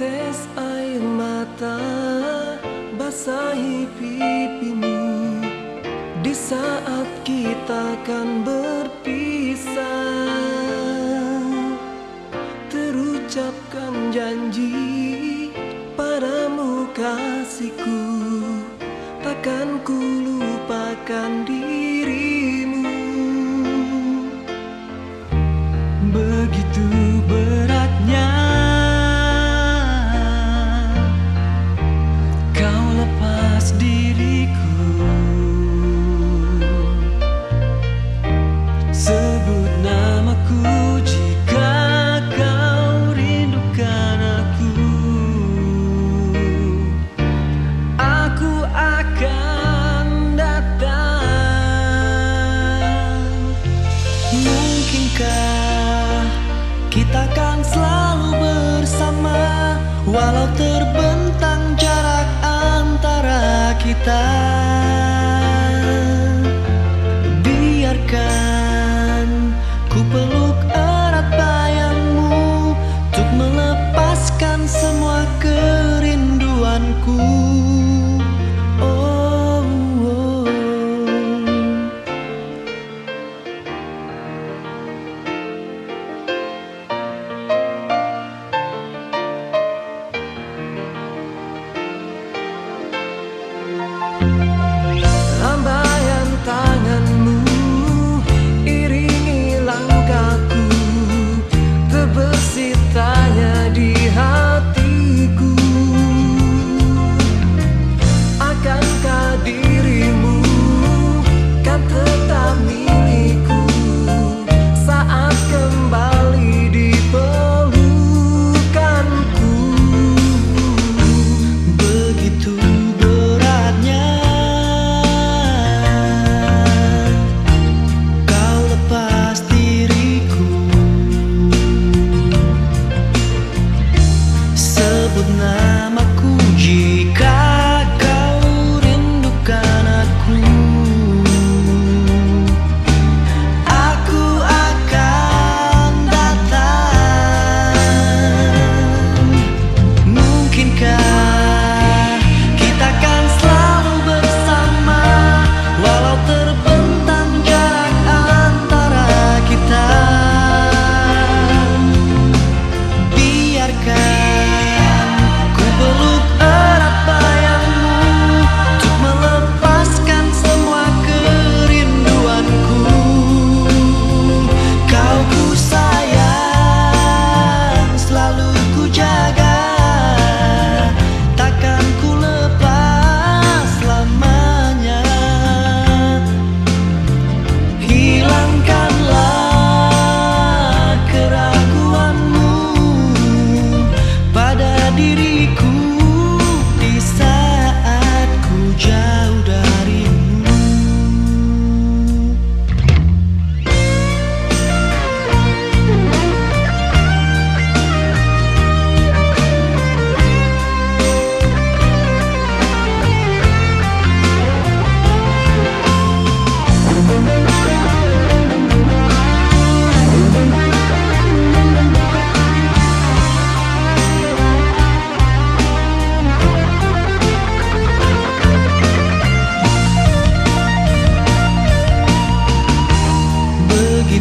Tetes air mata basahi pipimu Di saat kita akan berpisah Terucapkan janji padamu kasihku. Takkan ku lupakan dia Walau terbentang jarak antara kita Biarkan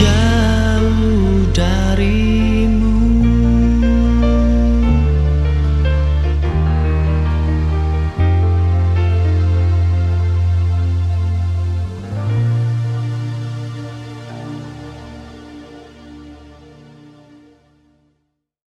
자